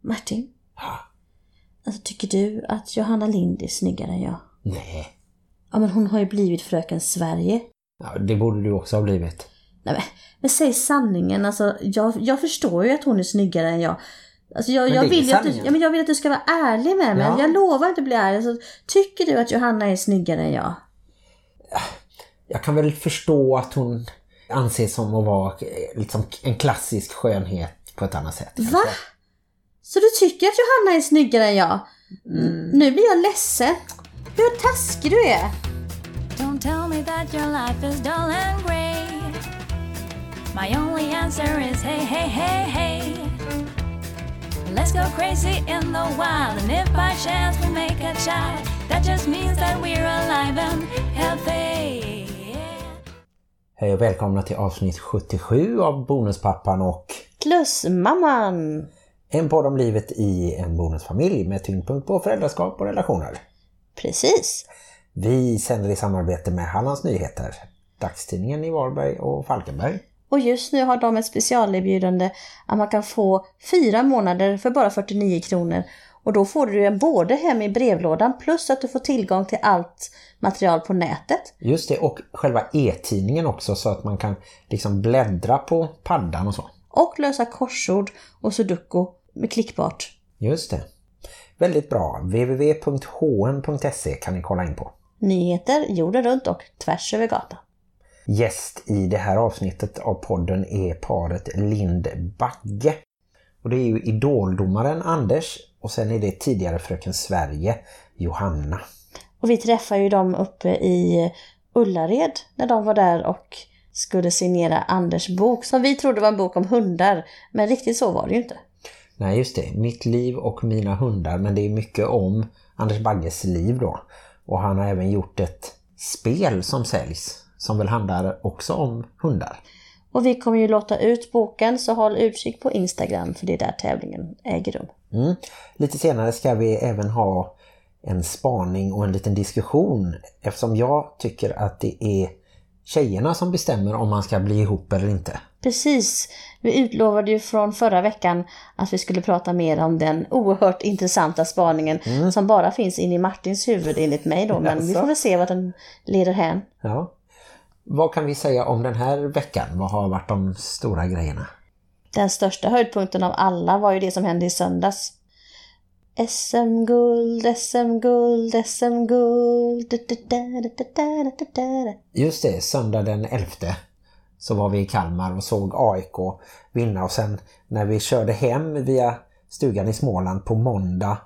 Martin, Ja. alltså tycker du att Johanna Lind är snyggare än jag? Nej. Ja men hon har ju blivit fröken Sverige. Ja, det borde du också ha blivit. Nej men, men säg sanningen, alltså jag, jag förstår ju att hon är snyggare än jag. Alltså jag, jag, vill att du, ja, men jag vill att du ska vara ärlig med mig. Ja. Jag lovar inte bli ärlig. Alltså, tycker du att Johanna är snyggare än jag? Jag kan väl förstå att hon anses som att vara eh, liksom en klassisk skönhet på ett annat sätt. kanske. Så du tycker att Johanna är snyggare än jag? Mm. Nu blir jag ledsen. Hur taskig du är. Don't tell me that your life is dull and grey. My only answer is hey, hey, hey, hey. Let's go crazy in the wild, and if by chance we make a child, that just means that we're alive and healthy. Hej och välkomna till avsnitt 77 av Bonuspappan och Plus mamman. En podd om livet i en bonusfamilj med tyngdpunkt på föräldraskap och relationer. Precis. Vi sänder i samarbete med Hallands Nyheter, dagstidningen i Varberg och Falkenberg. Och just nu har de ett specialerbjudande att man kan få fyra månader för bara 49 kronor. Och då får du en både hem i brevlådan plus att du får tillgång till allt material på nätet. Just det, och själva e-tidningen också så att man kan liksom bläddra på paddan och så. Och lösa korsord och sudoku klickbart. Just det. Väldigt bra. www.hm.se kan ni kolla in på. Nyheter jorden runt och tvärs över gatan. Gäst i det här avsnittet av podden är paret Lind Bagge. Och det är ju idoldomaren Anders och sen är det tidigare fröken Sverige, Johanna. Och vi träffade ju dem uppe i Ullared när de var där och skulle signera Anders bok som vi trodde var en bok om hundar. Men riktigt så var det ju inte. Nej just det, mitt liv och mina hundar men det är mycket om Anders Bagges liv då. Och han har även gjort ett spel som säljs som väl handlar också om hundar. Och vi kommer ju låta ut boken så håll utkik på Instagram för det är där tävlingen äger rum. Mm. Lite senare ska vi även ha en spaning och en liten diskussion eftersom jag tycker att det är tjejerna som bestämmer om man ska bli ihop eller inte. Precis, vi utlovade ju från förra veckan att vi skulle prata mer om den oerhört intressanta spaningen som bara finns in i Martins huvud enligt mig då. Men vi Jaså? får väl se vad den leder hän. Ja. Vad kan vi säga om den här veckan? Vad har varit de stora grejerna? Den största höjdpunkten av alla var ju det som hände i söndags. SM-guld, SM-guld, SM-guld. Just det, söndag den 11 så var vi i Kalmar och såg AIK vinna och sen när vi körde hem via stugan i Småland på måndag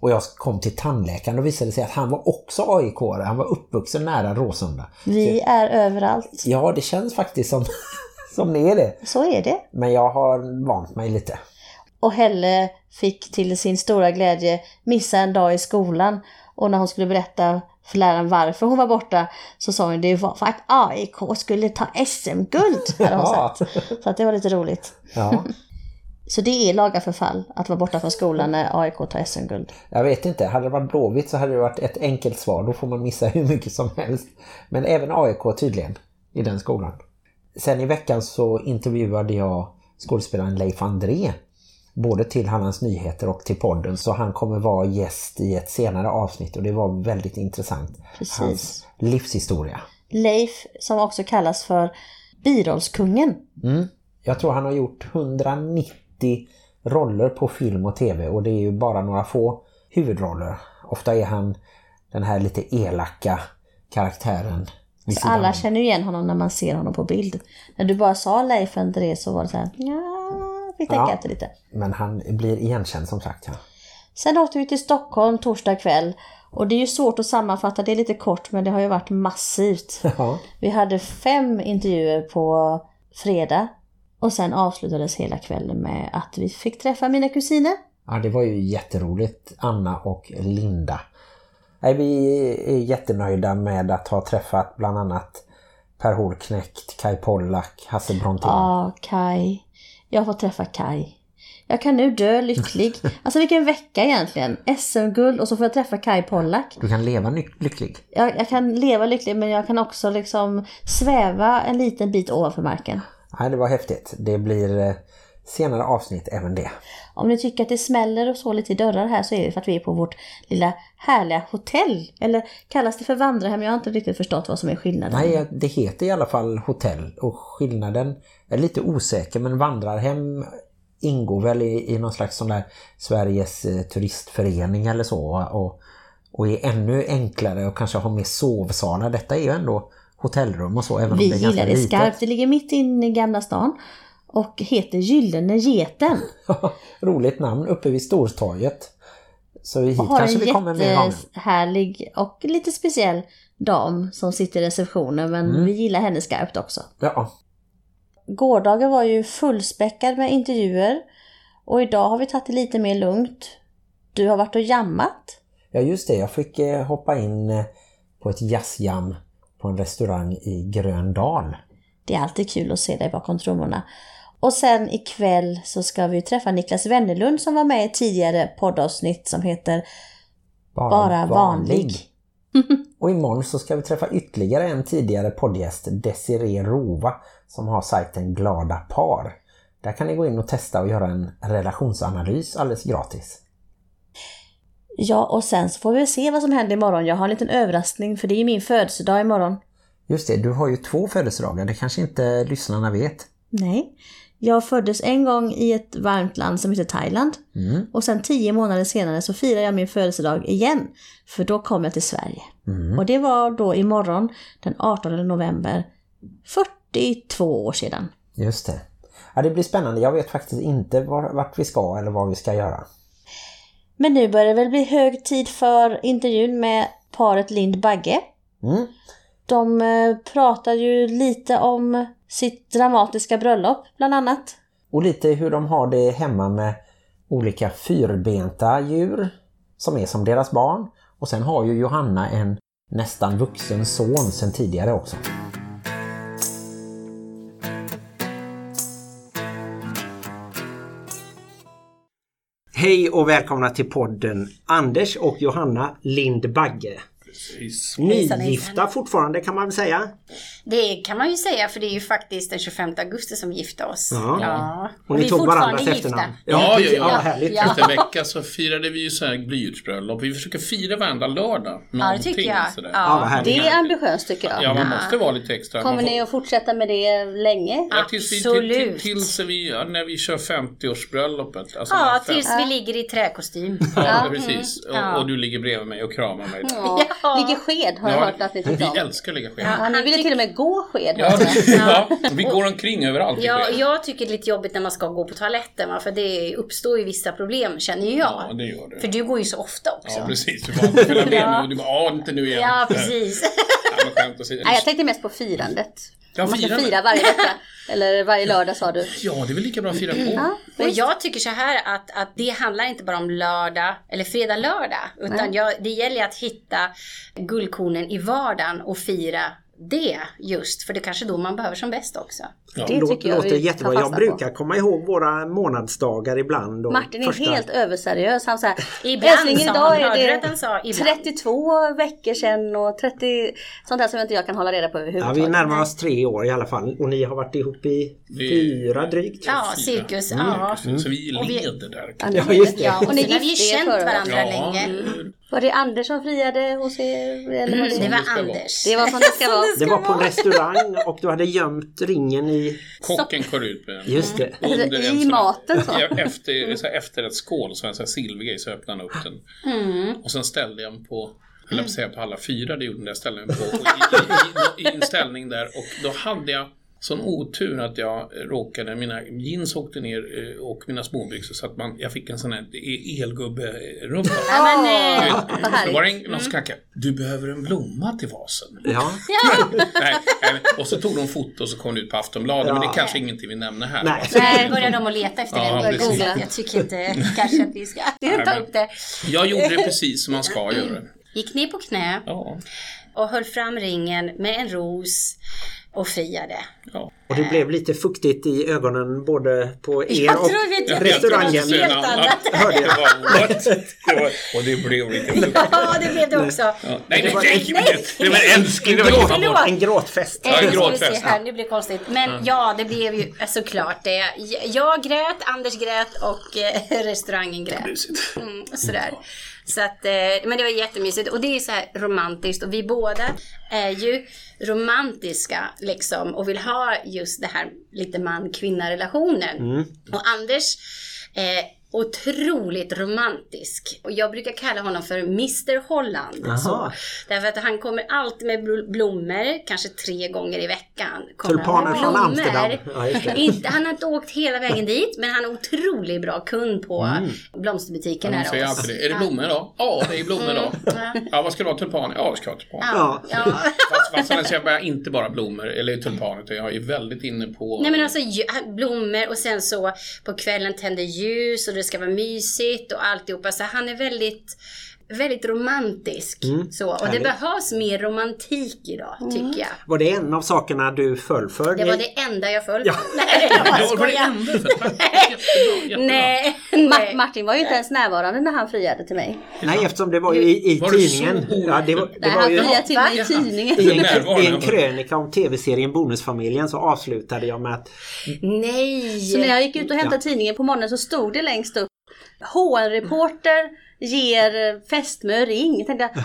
och jag kom till tandläkaren och visade sig att han var också aik -are. Han var uppvuxen nära Råsunda. Vi är överallt. Ja, det känns faktiskt som, som det är det. Så är det. Men jag har vant mig lite. Och Helle fick till sin stora glädje missa en dag i skolan. Och när hon skulle berätta för läraren varför hon var borta så sa hon det var för att AIK skulle ta SM-guld. Ja. sagt. Så att det var lite roligt. Ja, Så det är laga förfall att vara borta från skolan när AIK tar SM-guld. jag vet inte. Hade det varit Blåvitt så hade det varit ett enkelt svar. Då får man missa hur mycket som helst. Men även AIK tydligen i den skolan. Sen i veckan så intervjuade jag skådespelaren Leif André. Både till Hallands Nyheter och till podden. Så han kommer vara gäst i ett senare avsnitt. Och det var väldigt intressant. Precis. Hans livshistoria. Leif, som också kallas för birollskungen. Mm. Jag tror han har gjort 190 roller på film och tv och det är ju bara några få huvudroller. Ofta är han den här lite elaka karaktären. Så alla känner ju igen honom när man ser honom på bild. När du bara sa Leif André så var det så här, ja, tänker Ja. efter lite. Men han blir igenkänd som sagt. Ja. Sen åkte vi till Stockholm torsdag kväll. Och det är ju svårt att sammanfatta, det är lite kort men det har ju varit massivt. Ja. Vi hade fem intervjuer på fredag. Och sen avslutades hela kvällen med att vi fick träffa mina kusiner. ja, det var ju jätteroligt. Anna och Linda. Nej, vi är jättenöjda med att ha träffat bland annat Per Holknekt, Kai Pollak, Hasse Brontén. Ja, Kai. Jag får träffa Kai. Jag kan nu dö lycklig. Alltså vilken vecka egentligen. SM-guld och så får jag träffa Kai Pollak. Du kan leva lycklig. Jag, jag kan leva lycklig men jag kan också liksom sväva en liten bit ovanför marken. Nej, det var häftigt. Det blir eh, senare avsnitt även det. Om ni tycker att det smäller och så lite i dörrar här så är det för att vi är på vårt lilla härliga hotell. Eller kallas det för vandrarhem? Jag har inte riktigt förstått vad som är skillnaden. Nej, det heter i alla fall hotell och skillnaden är lite osäker men vandrarhem ingår väl i, i någon slags sån där Sveriges eh, turistförening eller så och, och är ännu enklare och kanske har mer sovsalar. Detta är ju ändå hotellrum och så även Vi om det är gillar det skarpt. Det ligger mitt inne i Gamla stan och heter Gyllene Geten. Roligt namn uppe vid Stortorget. Så hit har kanske vi kommer mer gånger. jättehärlig och lite speciell dam som sitter i receptionen men Mm. vi gillar henne skarpt också. Ja, Gårdagen var ju fullspäckad med intervjuer och idag har vi tagit det lite mer lugnt. Du har varit och jammat. ja, just det. Jag fick eh, hoppa in eh, på ett jazzjam på en restaurang i Gröndal. Det är alltid kul att se dig bakom trummorna. Och sen ikväll så ska vi träffa Niklas Wennerlund som var med i tidigare poddavsnitt som heter Bara vanlig. Och imorgon så ska vi träffa ytterligare en tidigare poddgäst, Desiree Rova, som har sajten Glada Par. Där kan ni gå in och testa och göra en relationsanalys alldeles gratis. Ja, och sen så får vi se vad som händer imorgon. Jag har en liten överraskning för det är min födelsedag imorgon. Just det, du har ju två födelsedagar, det kanske inte lyssnarna vet. Nej. Jag föddes en gång i ett varmt land som heter Thailand. Mm. Och sen tio månader senare så firar jag min födelsedag igen. För då kom jag till Sverige. Mm. Och det var då imorgon den 18 november 42 år sedan. Just det. Ja, det blir spännande. Jag vet faktiskt inte var, vart vi ska eller vad vi ska göra. Men nu börjar det väl bli hög tid för intervjun med paret Lind Bagge. Mm. De eh, pratar ju lite om sitt dramatiska bröllop bland annat. Och lite hur de har det hemma med olika fyrbenta djur som är som deras barn. Och sen har ju Johanna en nästan vuxen son sen tidigare också. Hej och välkomna till podden Anders och Johanna Lindbagge. Precis. Nygifta fortfarande kan man väl säga. Det kan man ju säga för det är ju faktiskt den 25 augusti som gifte oss. Ja. Och vi ni tog varandras gifta. efternamn. Ja, ja, ja. ja härligt. Ja. Efter en vecka så firade vi ju så här blyertsbröllop. Vi försöker fira varandra lördag. Ja, det tycker jag. Sådär. Ja, Ja. Det är ambitiöst tycker jag. Ja, man måste vara lite extra. Kommer får- ni att fortsätta med det länge? Ja, tills vi, till, till, Absolut. tills vi, ja, när vi kör 50-årsbröllopet. Alltså Ja, tills vi ligger i träkostym. Ja, precis. Och, Ja. och du ligger bredvid mig och kramar mig. Ja. Ja. Ligger sked har jag Ja, hört att ni tyckte om. vi älskar att ligga sked. Ja, ni ville till och med gå sked. Ja, jag. ja, vi går omkring överallt. Ja, jag tycker det är lite jobbigt när man ska gå på toaletten va? för det uppstår ju vissa problem känner ju jag. Ja, det gör det. För du går ju så ofta också. Ja, precis. Du bara följer med och du bara, ja, inte nu igen. Ja, precis. Skämt åsido. Nej, jag tänkte mest på firandet. Ja, Man ska firande. fira varje vecka. Eller varje lördag sa du. Ja, det är väl lika bra att fira på. Ja, Och jag tycker så här att, att det handlar inte bara om lördag eller fredag lördag. Utan jag, det gäller att hitta guldkornen i vardagen och fira det just. För det är kanske då man behöver som bäst också. Ja. Det tycker jag låter jättebra. Jag brukar på. komma ihåg våra månadsdagar ibland. Och Martin är första- helt överseriös. Han säger Ibland sa idag är det sa ibland? 32 veckor sedan och 30 sånt där som inte jag kan hålla reda på Ja, överhuvudtaget. vi närmar oss tre år i alla fall. Och ni har varit ihop i fyra drygt. Ja, cirkus. Ja. Så vi leder där. Ja, Ja, just det. Ja, Och ni har vi ju känt varandra. Ja, länge. Var det Anders som friade hos er? Eller var det... Det var det vara. Anders. det var som det ska vara. Det var på en restaurang och du hade gömt ringen i... Kocken kör ut med den. Just det. Under Alltså, en I maten så. Efter, så här, efter ett skål så en sån här silvergrej så öppnade han upp den. Mm. Och sen ställde jag den på, jag på att säga på alla fyra, det gjorde den där den på. I, i, i, I en ställning där och då hade jag sån otur att jag råkade, mina jeans åkte ner eh, och mina småbyxor så att man, jag fick en sån här elgubbe-rumpa. Ja, men, eh, vad Så härligt. var det en- någon som knackade. Du behöver en blomma till vasen. Ja. nej, nej, och så tog de foto och så kom det ut på Aftonbladet. Men det är kanske ingenting vi nämner här. Nej. Nej, började de att leta efter Ja, det. precis. Googla. Jag tycker inte kanske att vi ska ta upp det. Jag gjorde det precis som man ska göra. Gick ner på knä Ja. och höll fram ringen med en ros och friade. Ja. Och det blev lite fuktigt i ögonen både på er Jag och Jag restaurangen. vet, jag Helt en annat. Hörde jag. Det var what? Det var, och det blev lite fuktigt. Ja, det blev det också. Ja. Nej, nej, Det var- nej, nej, det var älskling. Det var Gråt, en gråtfest. En ska vi gråtfest. här, nu blir det konstigt. Men ja, det blev ju eh, såklart det. Jag grät, Anders grät och eh, restaurangen grät. Mm, sådär. Så att, eh, men det var jättemysigt och det är så här romantiskt och vi båda är ju romantiska liksom och vill ha just det här lite man-kvinna relationen. Och Anders eh, otroligt romantisk. Och jag brukar kalla honom för Mr Holland. Aha. Så. Därför att han kommer alltid med bl- blommor, kanske tre gånger i veckan. Tulpaner med från blommor. Amsterdam. Ja. Inte, han har inte åkt hela vägen dit, men han är otroligt bra kund på blomsterbutiken De här säger alltid det. Är det blommor då? Ja, det är blommor då. Ja, vad ska du ha? Tulpaner? Ja, jag ska ha tulpaner. Ja. Ja. Fast, fast sen säger jag inte bara blommor eller tulpaner utan jag är väldigt inne på... Nej men alltså ju- blommor och sen så på kvällen tänder ljus och det ska vara mysigt och alltihopa. Så han är väldigt, väldigt romantisk. Så. Och det Härligt. behövs mer romantik idag tycker jag. Var det en av sakerna du föll för? Det var det enda jag föll Ja. på. Nej, jag Ja, det var det enda för. Nej, nej. Martin var ju inte ens närvarande när han friade till mig. Nej, eftersom det var ju i, i Var det tidningen. Ja, det var, det Nej, var han ju friade till mig i tidningen. i en, i en krönika om tv-serien Bonusfamiljen så avslutade jag med att Nej. Så när jag gick ut och hämtade tidningen på morgonen så stod det längst upp HR-reporter ger fästmö ring. Jag tänkte,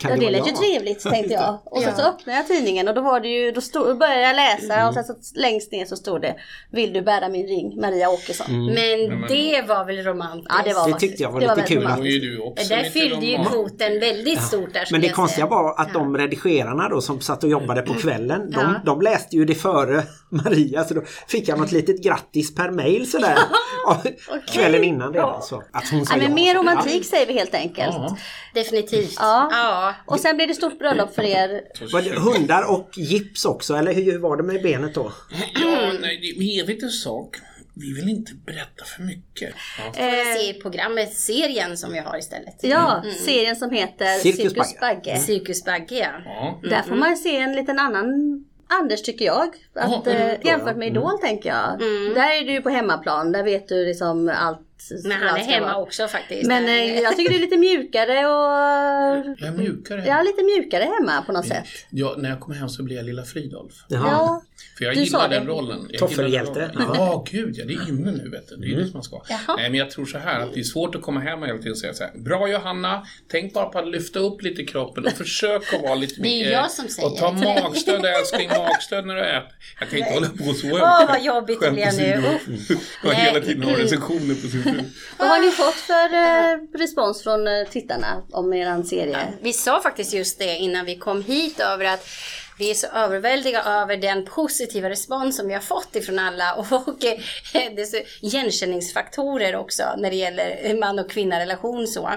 kan ja, det det lät ju trevligt tänkte jag. Och sen så Ja. öppnade jag tidningen och då var det ju, då stod, började jag läsa och sen så längst ner så stod det Vill du bära min ring? Maria Åkesson. Men det var väl romantiskt? Ja det var Det tyckte jag var det lite väldigt kul. Romantiskt. Där lite fyllde ju kvoten väldigt stort där Men det konstiga var att de redigerarna då som satt och jobbade på kvällen, de, Ja. de läste ju det före Maria så då fick jag något litet grattis per mail sådär. Ja, Kvällen innan det. Så att hon Ja, men ja, mer romantik säger vi helt enkelt. Ja. Definitivt. Ja. Ja. Och sen blir det stort bröllop för er. Var det hundar och gips också eller hur var det med benet då? Ja, nej, det- vi vet en sak. Vi vill inte berätta för mycket. Ja. Får vi se programmet, serien som vi har istället. Ja, serien som heter Cirkus Cirkus Bagge. Cirkus Bagge ja. Ja. Där får man se en liten annan Anders tycker jag. Att, Ja, eh, mm, jämfört med Idol tänker jag. Där är du ju på hemmaplan. Där vet du liksom allt. Men han är hemma vara. också faktiskt. Men eh, jag tycker du är lite mjukare och... Är mjukare. Ja, lite mjukare hemma på något sätt. Ja, när jag kommer hem så blir jag lilla Fridolf. Jaha. Ja. För jag Du gillar den det. rollen. Jag Toffelhjälte. Ja, gud ja. Det är inne nu vet du. Det är Mm. det som man ska. Jaha. Nej, men jag tror så här att det är svårt att komma hem hela tiden och säga så här. Bra Johanna, tänk bara på att lyfta upp lite kroppen och försök att vara lite Det är mer- jag som säger Och ta det. magstöd älskling, magstöd när du äter. Jag kan inte hålla på så. Åh, vad jobbigt det blev nu. Och Nej. hela tiden ha recensioner på sin. Vad har ni fått för eh, respons från eh, tittarna om eran serie? Vi sa faktiskt just det innan vi kom hit över att vi är så överväldigade över den positiva respons som vi har fått ifrån alla och och det är så igenkänningsfaktorer också när det gäller man och kvinna-relation så.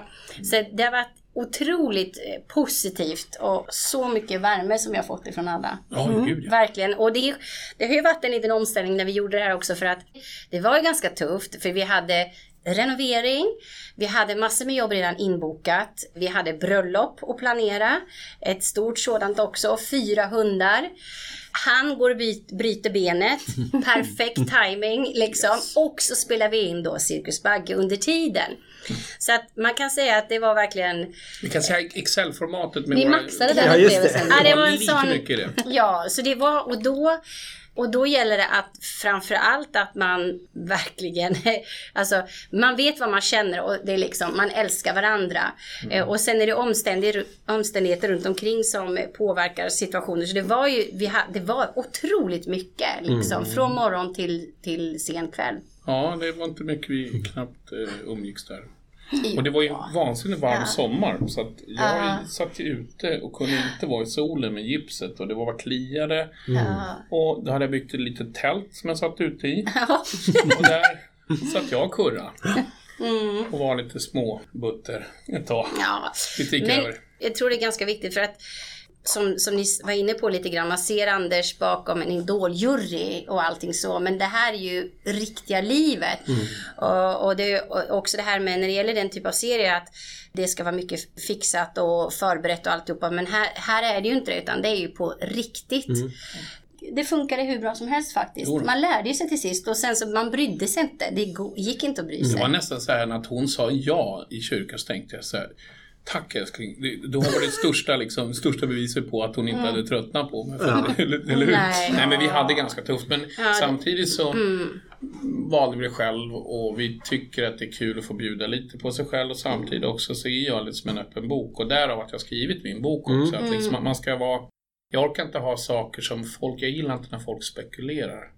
Så det har varit otroligt eh, positivt och så mycket värme som jag har fått ifrån alla. Gud ja. Verkligen. Och det, det har ju varit en liten omställning när vi gjorde det här också för att det var ju ganska tufft för vi hade renovering, vi hade massor med jobb redan inbokat, vi hade bröllop att planera, ett stort sådant också, fyra hundar. Han går och bryter benet, perfekt timing liksom. Och så spelar vi in då Cirkus Bagge under tiden. Så att man kan säga att det var verkligen Vi kan säga Excel-formatet med Ni våra- maxade den Ja, just det. upplevelsen. Ja, det var en sån... Ja, så det var, och då, och då gäller det att framför allt att man verkligen, alltså man vet vad man känner och det är liksom, man älskar varandra. Eh, Och sen är det omständigheter, omständigheter runt omkring som påverkar situationer. Så det var ju, vi ha, det var otroligt mycket liksom, från morgon till, till sen kväll. Ja, det var inte mycket vi knappt eh, umgicks där. Och det var ju vansinnigt varm sommar så att jag Ja. satt ju ute och kunde inte vara i solen med gipset och det var kliade. Ja. Och då hade jag byggt ett litet tält som jag satt ute i. Ja. Och där satt jag och kurra Mm. och var lite småbutter ett tag. Ja. Det gick Men över. jag tror det är ganska viktigt för att som, som ni var inne på lite grann, man ser Anders bakom en idoljury och allting så, men det här är ju riktiga livet. Och, och det och också det här med när det gäller den typ av serie att det ska vara mycket fixat och förberett och alltihopa, men här, här är det ju inte det, utan det är ju på riktigt. det funkade hur bra som helst faktiskt. Man lärde sig till sist och sen så man brydde sig inte. Det gick inte att bry Det sig. var nästan så här att hon sa ja i kyrkan så tänkte jag så här. Tack älskling. Det- Då var det största, liksom, största beviset på att hon inte hade tröttnat på mig. För, eller, eller hur? Nej. Nej men vi hade ganska tufft. Men Ja, samtidigt så valde vi det själv och vi tycker att det är kul att få bjuda lite på sig själv och samtidigt också så är jag lite som en öppen bok och därav att jag skrivit min bok också. Att liksom, att man ska vara jag orkar inte ha saker som folk, jag gillar inte när folk spekulerar.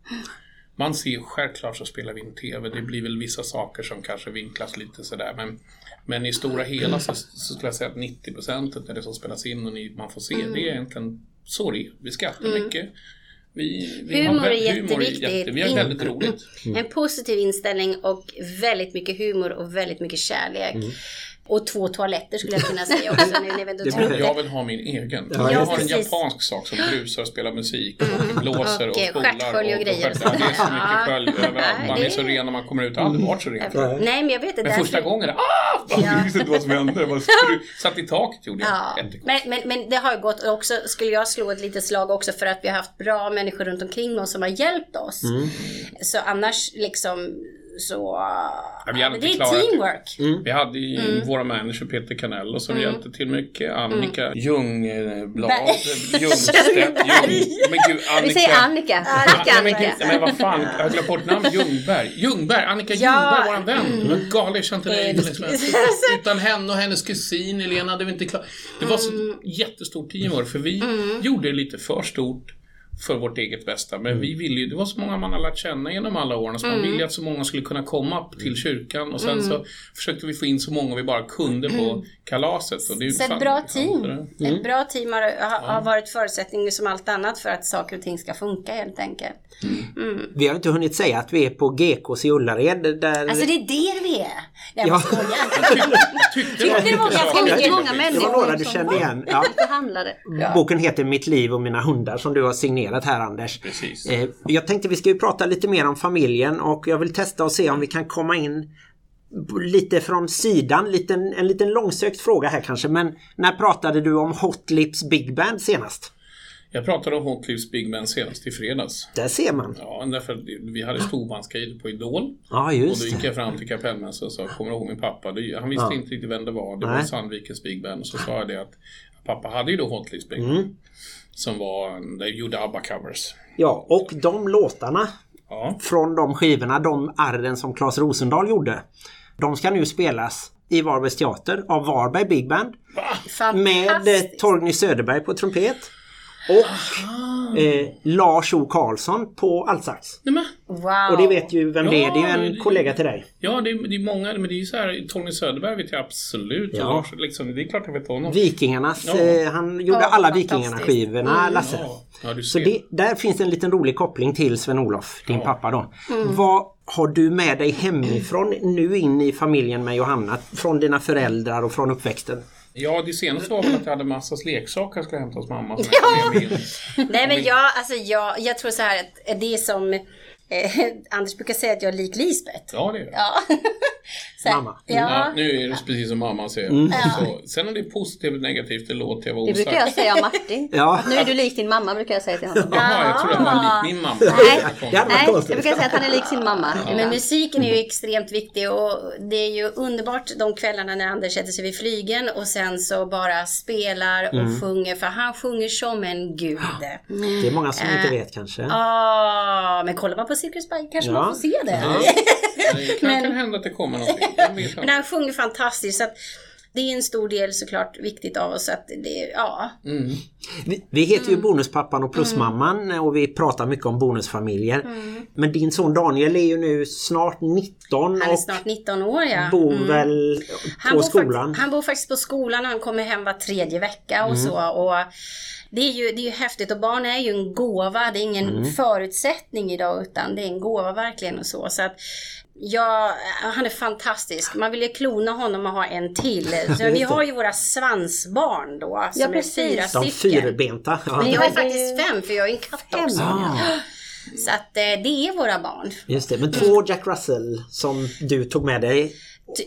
Man ser självklart så spelar vi in TV. Det blir väl vissa saker som kanske vinklas lite sådär. Men, men i stora hela så, så skulle jag säga att 90% av det som spelas in och ni, man får se det är egentligen är. Vi skrattar mycket. Vi, vi Humor har, är humor jätteviktigt. vi har väldigt roligt. En positiv inställning och väldigt mycket humor och väldigt mycket kärlek. Och två toaletter skulle jag kunna säga också. Nu när vi det. Jag vill ha min egen. Ja, jag har en precis. japansk sak som brusar och spelar musik och blåser och, Och, spolar. och grejer. Ja, det är så mycket skölj överallt. Man är så ren när man kommer ut. Jag har aldrig varit så ren. Nej men jag vet inte. Men första gången, ah! Jag visste inte vad som hände. Skru... Satt i taket gjorde jag. Men, men, men det har ju gått och också skulle jag slå ett litet slag också för att vi har haft bra människor runt omkring oss som har hjälpt oss. Så annars liksom så... vi hade det är klarat teamwork. Vi hade ju Mm. våra manager Peter Canello som hjälpte till mycket. Annika Ljungblad, Berg. Ljungstedt, Ljung... Men gud, Annika... Vi säger Annika. Annika, Ja, men, gud, men vad fan, jag har glömt bort namnet. Ljungberg. Ljungberg, Annika Ja. Ljungberg, våran vän. Men galen, jag känner inte dig. Utan henne och hennes kusin Elena hade vi inte klart. Det var så Mm. jättestort teamwork för vi gjorde det lite för stort för vårt eget bästa. Men vi ville ju, det var så många man har lärt känna genom alla åren. Så man Mm. ville ju att så många skulle kunna komma till kyrkan. Och sen så försökte vi få in så många vi bara kunde på kalaset. Och det är ju Mm. Så ett bra team. sådär. Ett bra team har, har, har varit förutsättning som allt annat för att saker och ting ska funka helt enkelt. Vi har inte hunnit säga att vi är på GKs i Ullared där... Alltså det är där vi är. Jag Ja. skojar. Tyckte det var ganska mycket många det människor. var några du kände igen. Ja. Boken heter Mitt liv och mina hundar som du har signerat här Anders. Precis. Eh, Jag tänkte vi ska ju prata lite mer om familjen och jag vill testa och se om vi kan komma in lite från sidan. Liten, en liten långsökt fråga här kanske men när pratade du om Hot Lips Big Band senast? Jag pratade om Hot Lips Big Man senast i fredags. Där ser man. Ja, därför vi hade storbandsgrejer på Idol. Ja Och just då gick jag fram till kapellmästaren och sa, kommer du ihåg min pappa? Han visste Ja. inte riktigt vem det var. Det var Nej. Sandvikens Big Band. Och så sa jag det att pappa hade ju då Hot Lips Big Mm. Som var, de gjorde ABBA-covers. Ja och de låtarna Ja, från de skivorna, de arren som Claes Rosendahl gjorde. De ska nu spelas i Varbergs teater av Varberg Big Band. Med eh. Torgny Söderberg på trumpet. Och eh, Lars O Karlsson på altsax. Wow. Och det vet ju vem det är. Det är ju Ja, en det- kollega till dig. ja det, är- det är många, men det är ju så här, Tony Söderberg vet jag absolut. Ja. Lars, liksom, det är klart jag vet honom. Vikingarnas, Ja. eh, han gjorde Ja, alla. Vikingarna-skivorna, Lasse. Ja, ja, du Så det, där finns en liten rolig koppling till Sven-Olof, din Ja. pappa då. Mm. Vad har du med dig hemifrån nu in i familjen med Johanna? Från dina föräldrar och från uppväxten? Ja, det senaste var väl att jag hade massas leksaker jag skulle hämta hos mamma. Som jag in. Nej men jag, alltså jag, jag tror så här att det är som eh, Anders brukar säga att jag är lik Lisbeth. Ja, det är det. Ja. Så Mamma. Ja, Ja. nu är det precis som mamma säger. Mm. Så, sen om det är positivt eller negativt, det låter jag vara Det brukar jag osagt. säga om Martin. Ja. Att nu är du lik din mamma brukar jag säga till honom. Jaha, jag trodde att han var lik min mamma. Nej. Det Nej, jag brukar säga att han är lik sin mamma. Men musiken är ju extremt viktig och det är ju underbart de kvällarna när Anders sätter sig vid flygen och sen så bara spelar och Mm. sjunger för han sjunger som en gud. Det är många som inte vet kanske. Ah, men kollar man på Cirkus Bike kanske Ja. man får se det. Det kan, kan hända att det kommer någonting. Men han sjunger fantastiskt så att det är en stor del såklart viktigt av oss att det, ja. Mm. Vi, vi heter Mm. ju Bonuspappan och Plusmamman och vi pratar mycket om bonusfamiljer. Mm. Men din son Daniel är ju nu snart 19 Han är snart 19 år ja. bor Mm. väl Han på bor, skolan. Han bor faktiskt på skolan och han kommer hem var tredje vecka och så. Och det är, ju, det är ju häftigt och barn är ju en gåva. Det är ingen förutsättning idag utan det är en gåva verkligen och så. så att, Ja, han är fantastisk. Man vill ju klona honom och ha en till. Så vi har ju våra svansbarn då, som är precis. fyra De stycken. fyrbenta. Ja. Men jag Ja, är är faktiskt fem, för jag är en katt också. Ah, Så att eh, det är våra barn. just det. Men två Jack Russell som du tog med dig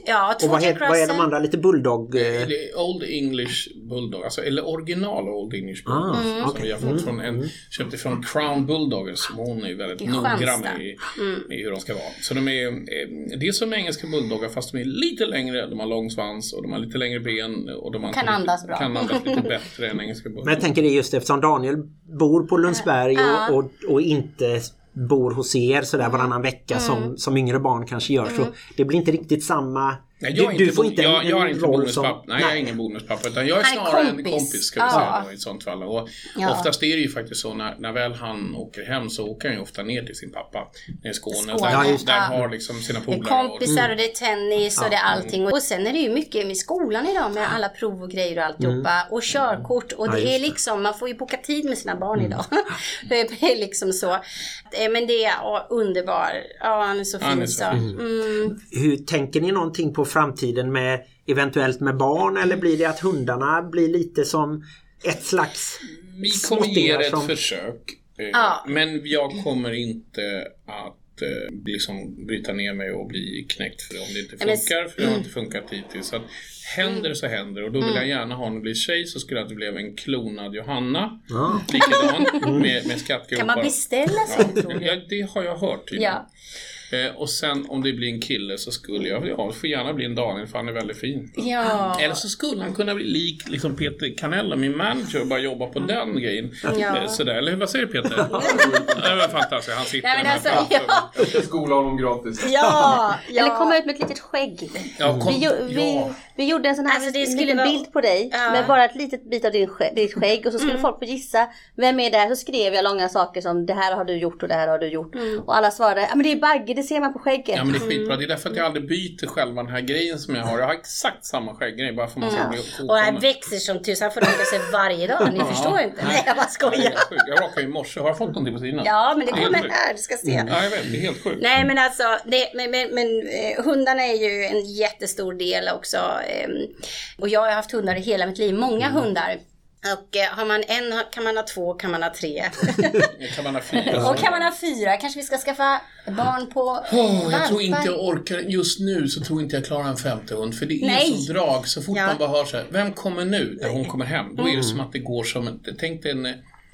Ja, Och två vad, Jack heter, vad är de andra? Lite bulldog? eh, Old English Bulldog, alltså, eller original Old English Bulldog. Ah, Mm. som okej. vi har fått från en, köpte från Crown Bulldoggers. som Hon är väldigt I noggrann Kristianstad. med, med hur de ska vara. Så de är, eh, det är som engelska bulldoggar fast de är lite längre, de har lång svans och de har lite längre ben. Och de har Kan lite, andas bra. Kan andas lite bättre än engelska Men jag bulldoggar. tänker det just eftersom Daniel bor på Lundsberg och, och, och inte bor hos er sådär varannan vecka Mm. som, som yngre barn kanske gör. Så det blir inte riktigt samma... Nej, jag, du, inte du får inte jag, en, jag är en inte bonuspappa. Nej, jag är ingen bonuspappa. Utan jag är snarare kompis. en kompis ska vi säga då, i ett sånt fall. Och Ja. Oftast är det ju faktiskt så när, när väl han åker hem så åker han ju ofta ner till sin pappa i Skåne. Skåne, Där, Ja, där har liksom sina Det är polare. och- kompisar och det är tennis och det är allting. Och sen är det ju mycket med skolan idag med alla prov och grejer och alltihopa. Och körkort. Och det är liksom, man får ju boka tid med sina barn idag. det är liksom så. Eh, Men det är ja, underbar. Ja, han är så Han är fin så. Mm. Hur tänker ni någonting på framtiden med eventuellt med barn eller blir det att hundarna blir lite som ett slags Vi kommer ge det ett som- försök. Eh, Ja. Men jag kommer inte att eh, liksom bryta ner mig och bli knäckt för det om det inte funkar. För det har inte funkat hittills. Så att händer det så händer. Och då vill jag Mm. gärna ha, om det blir tjej så skulle jag att det blev en klonad Johanna. Ja. Likadan med, med skattgropar. Kan man beställa tror ja, det har jag hört tydligen. Ja. Eh, och sen om det blir en kille så skulle jag, ja, det får gärna bli en Daniel för han är väldigt fin. Ja. Eller så skulle han kunna bli lik liksom Peter Canella, min manager, och bara jobba på den grejen. Ja. Eh, Sådär, eller vad säger Peter? det var fantastiskt, han sitter Nej, men här alltså, framför ja. Jag ska skola honom gratis. Ja, Eller komma ut med ett litet skägg. Ja, kom, Vi, vi, ja. vi gjorde en sån här Alltså, det en skulle liten vara- bild på dig Ja. med bara ett litet bit av din skägg, ditt skägg och så skulle folk få gissa vem är det här? Så skrev jag långa saker som det här har du gjort och det här har du gjort. Och alla svarade, ja men det är Bagge, det ser man på skägget. Ja men det är skitbra, det är därför att jag aldrig byter själva den här grejen som jag har. Jag har exakt samma skägggrej bara för att man ska bli Och han växer som tusan. Han får raka sig varje dag. Ni förstår inte. Nej, jag bara skojar. Jag rakade i morse, har jag fått någonting på sidan? Ja, men det kommer här. Du ska se. Ja, jag vet, det är helt sjukt. Nej men alltså, det, men, men, men eh, hundarna är ju en jättestor del också. ehm, och jag har haft hundar i hela mitt liv, många hundar. Och eh, har man en kan man ha två, kan man ha tre. Kan man ha fyra? och kan man ha fyra, kanske vi ska skaffa barn på Åh, jag tror inte jag orkar, just nu så tror inte jag klarar en femte hund. För det är Nej. så drag, så fort Ja. man bara hör så här, vem kommer nu när hon kommer hem? Då är Mm. det som att det går som, tänk dig en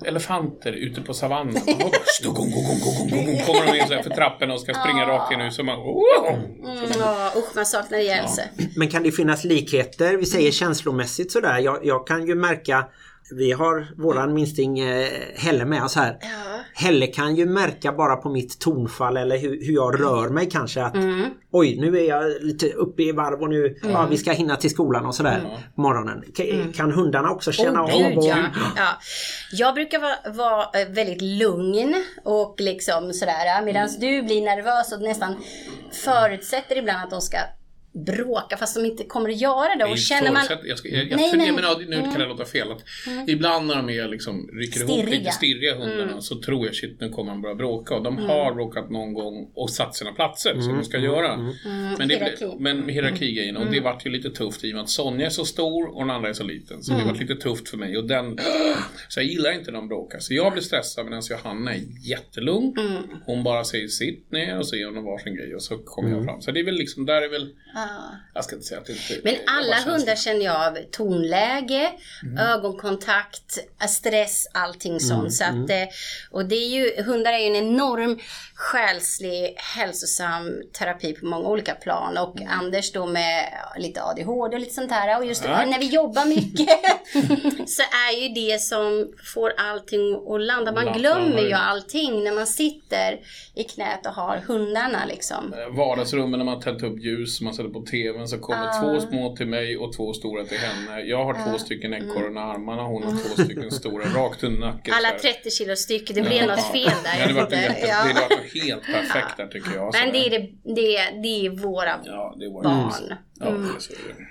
elefanter ute på savannen. Man hör bara, "Stugong, gong, gong, gong, gong, gong." Kommer de in så här för trapporna och ska springa rakt in i huset. Man! Mm, ja, usch, man saknar ihjälse. Men kan det finnas likheter? Vi säger känslomässigt sådär. Jag, jag kan ju märka vi har våran minsting eh, Helle med oss här. Ja. Helle kan ju märka bara på mitt tonfall eller hur, hur jag rör mig kanske att Mm. oj nu är jag lite uppe i varv och nu ja, vi ska hinna till skolan och sådär på morgonen. Kan, kan hundarna också känna Oh, av? och- ja. ja. Jag brukar vara, vara eh, väldigt lugn och liksom sådär. Medan du blir nervös och nästan förutsätter ibland att de ska bråka fast de inte kommer att göra det. Och känner man... Jag, ska, jag, jag, Nej, men, ja, nu kan det låta fel. Att Ibland när de är liksom, rycker ihop Stirriga. lite stirriga hundarna så tror jag shit nu kommer de börja bråka. Och de har bråkat någon gång och satt sina platser som de ska göra. Men, det, hierarki. men med hierarkigrejen. Och det vart ju lite tufft i och med att Sonja är så stor och den andra är så liten. Så det vart lite tufft för mig. Och den, så jag gillar inte när de bråkar. Så jag blir stressad medan Johanna är jättelugn. Hon bara säger sitt ner och så gör hon varsin grej och så kommer jag fram. Så det är väl liksom, där är väl Ja. jag ska inte säga att det. Men alla hundar känner jag av tonläge, Mm. ögonkontakt, stress, allting sånt. Mm, Så att, eh, och det är ju, hundar är ju en enorm själslig, hälsosam terapi på många olika plan. Och Mm. Anders då med lite ADHD och lite sånt här. Och just det, när vi jobbar mycket så är ju det som får allting att landa. Man Landa, glömmer ju allting när man sitter i knät och har hundarna liksom. vardagsrummen när man tänt upp ljus, man sätter på TVn så kommer två små till mig och två stora till henne. Jag har två stycken ekorrar i armarna, hon har två stycken stora rakt under nacken. Alla så här. 30 kilo styck, det blev något fel där. Ja, jag det inte. jätte, Ja. det helt perfekt där tycker jag. Men det är, det, det, det är våra Ja, det barn. Ja, är så är det.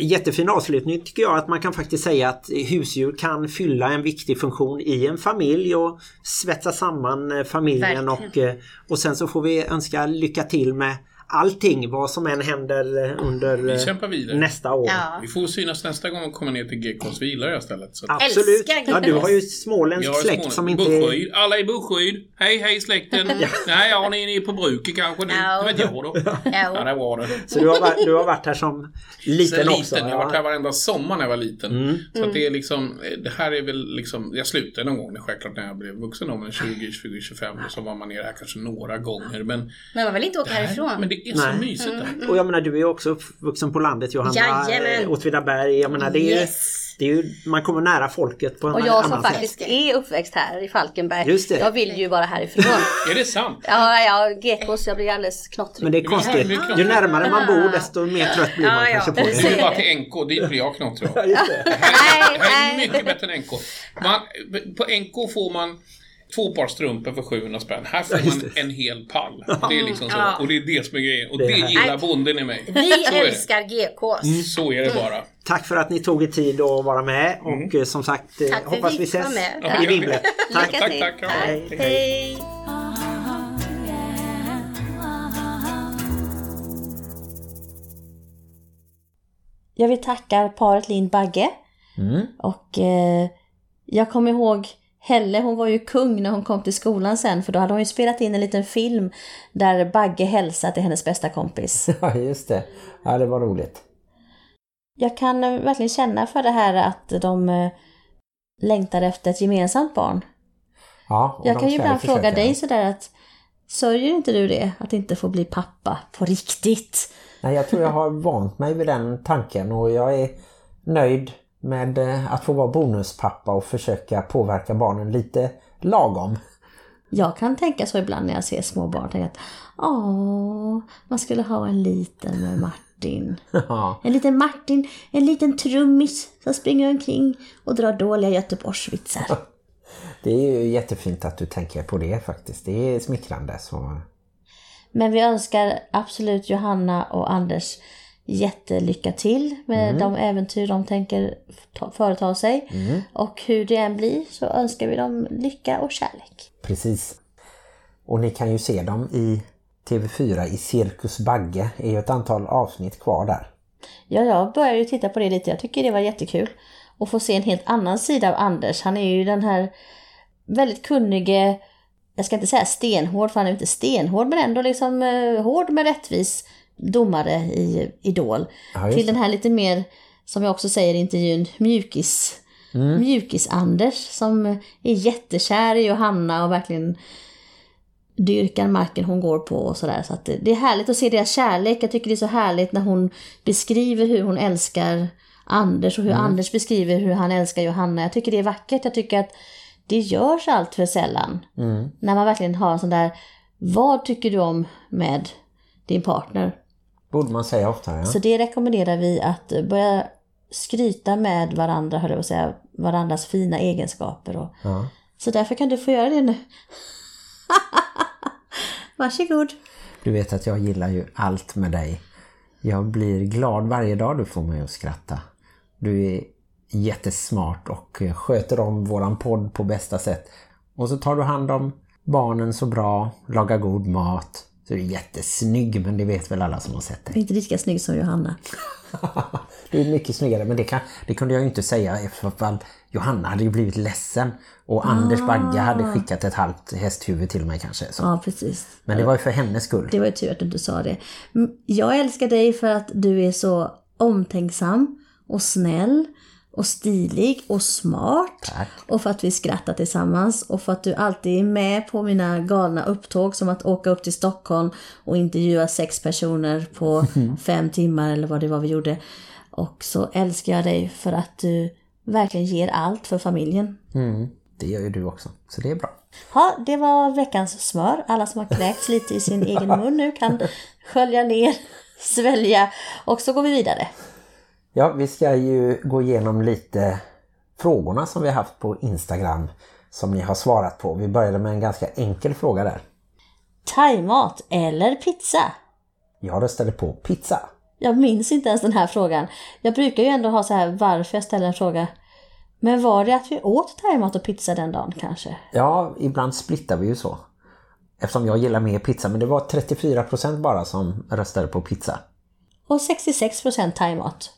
Jättefin avslutning tycker jag att man kan faktiskt säga att husdjur kan fylla en viktig funktion i en familj och svetsa samman eh, familjen och, Verkligen. eh, och sen så får vi önska lycka till med allting vad som än händer under Vi kämpar vidare. nästa år. Ja. Vi får synas nästa gång vi kommer ner till GKs. Vi gillar det stället. Så Absolut. Ja, du har ju småländsk har släkt Skåne. som inte... Buskskydd. Alla i Buskskydd. Hej hej släkten. Nej, ja ni är på bruket kanske. Det, Ja. det vet jag då. Ja, det var det. Så du har, varit, du har varit här som liten, Sen också? liten. Jag har varit här Ja. varenda sommar när jag var liten. Mm. Så att det är liksom, det här är väl liksom, jag slutade någon gång självklart när jag blev vuxen men 20, 20, 25 och så var man nere här kanske några gånger. Men, Men man vill inte åka härifrån. Det är så Nej. mysigt där. Och jag menar, du är ju också uppvuxen på landet Johanna. Eh, Åtvidaberg. Jag menar, det är, Yes. det är ju, man kommer nära folket på en Och jag som annan faktiskt sätt. är uppväxt här i Falkenberg. Just det. Jag vill ju bara härifrån. Är det sant? ja, ja, gekos, jag blir alldeles knottrig. Men det är Det är konstigt. Ju närmare man bor desto mer trött blir man Ja, ja, kanske på Du precis. det. är bara till NK, dit blir jag knottrig. Ja, just det. nej, Det här är mycket bättre än NK. Man, på NK får man två par strumpor för 700 spänn. Här får man en hel pall. Det är liksom så. Och det är det som är grejen. Och Det gillar bonden i mig. Vi älskar GKs. Så är det bara. Tack för att ni tog er tid att vara med och eh, som sagt eh, Tack hoppas vi vi ses i vimlet. Tack. Tack, tack. Ja. Hej. Hej. Jag vill tacka paret Lind Bagge. Mm. Och eh, jag kommer ihåg Helle, hon var ju kung när hon kom till skolan sen för då hade hon ju spelat in en liten film där Bagge hälsar till hennes bästa kompis. Ja, just det. Ja, det var roligt. Jag kan eh, verkligen känna för det här att de eh, längtar efter ett gemensamt barn. Ja, och Jag kan ju ibland fråga dig sådär att sörjer inte du det? Att inte få bli pappa på riktigt? Nej, jag tror jag har vant mig vid den tanken och jag är nöjd med eh, att få vara bonuspappa och försöka påverka barnen lite lagom. Jag kan tänka så ibland när jag ser små barn. Att åh, man skulle ha en liten med Martin. Ja, En liten Martin, en liten trummis som springer omkring och drar dåliga Göteborgsvitsar. det är ju jättefint att du tänker på det faktiskt. Det är smickrande. Så... Men vi önskar absolut Johanna och Anders jättelycka till med de äventyr de tänker ta- företa sig. Och hur det än blir så önskar vi dem lycka och kärlek. Precis. Och ni kan ju se dem i TV4 i Cirkus Bagge. Det är ju ett antal avsnitt kvar där. Ja, jag började ju titta på det lite. Jag tycker det var jättekul. Och få se en helt annan sida av Anders. Han är ju den här väldigt kunnige, jag ska inte säga stenhård för han är inte stenhård men ändå liksom eh, hård men rättvis domare i Idol. Ja, Till den här lite mer, som jag också säger i intervjun, mjukis. Mjukis-Anders som är jättekär i Johanna och verkligen dyrkar marken hon går på och sådär. Så att det, är härligt att se deras kärlek. Jag tycker det är så härligt när hon beskriver hur hon älskar Anders och hur Anders beskriver hur han älskar Johanna. Jag tycker det är vackert. Jag tycker att det görs allt för sällan. När man verkligen har en sån där, vad tycker du om med din partner? Borde man säga oftare. Ja. Så det rekommenderar vi att börja skryta med varandra, höll jag säga, varandras fina egenskaper. Och, Ja. Så därför kan du få göra det nu. Varsågod. Du vet att jag gillar ju allt med dig. Jag blir glad varje dag du får mig att skratta. Du är jättesmart och sköter om våran podd på bästa sätt. Och så tar du hand om barnen så bra, lagar god mat. Så du är jättesnygg men det vet väl alla som har sett Jag är dig. inte lika snygg som Johanna. Du är mycket snyggare men det, kan, det kunde jag ju inte säga ifall Johanna hade ju blivit ledsen. Och Anders Bagge hade skickat ett halvt hästhuvud till mig kanske. Så. Ja, precis. Men det var ju för hennes skull. Det var ju tur att du inte sa det. Mm, Jag älskar dig för att du är så omtänksam och snäll och stilig och smart. Tack. Och för att vi skrattar tillsammans och för att du alltid är med på mina galna upptåg som att åka upp till Stockholm och intervjua sex personer på fem timmar eller vad det var vi gjorde. Och så älskar jag dig för att du verkligen ger allt för familjen. Mm, det gör ju du också. Så det är bra. Ja, det var veckans smör. Alla som har kräkts lite i sin egen mun nu kan skölja ner, svälja och så går vi vidare. Ja, vi ska ju gå igenom lite frågorna som vi har haft på Instagram som ni har svarat på. Vi började med en ganska enkel fråga där. Thaimat eller pizza? Jag röstade på pizza. Jag minns inte ens den här frågan. Jag brukar ju ändå ha så här varför jag ställer en fråga. Men var det att vi åt thaimat och pizza den dagen kanske? Ja, ibland splittar vi ju så. Eftersom jag gillar mer pizza. Men det var 34% bara som röstade på pizza. Och 66% thaimat.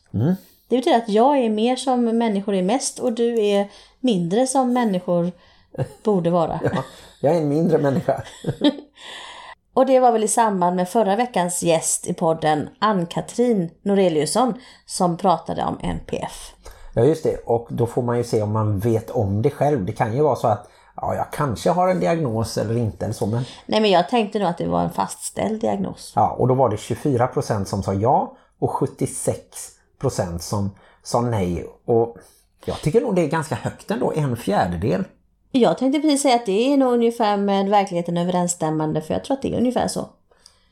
Det betyder att jag är mer som människor är mest och du är mindre som människor borde vara. Ja, jag är en mindre människa. Och det var väl i samband med förra veckans gäst i podden Ann-Katrin Noreliusson som pratade om NPF. Ja just det, och då får man ju se om man vet om det själv. Det kan ju vara så att ja, jag kanske har en diagnos eller inte eller så. Men, Nej men jag tänkte nog att det var en fastställd diagnos. ja, och då var det 24% som sa ja och 76% som sa nej. Och jag tycker nog det är ganska högt ändå, en fjärdedel. Jag tänkte precis säga att det är nog ungefär med verkligheten överensstämmande för jag tror att det är ungefär så.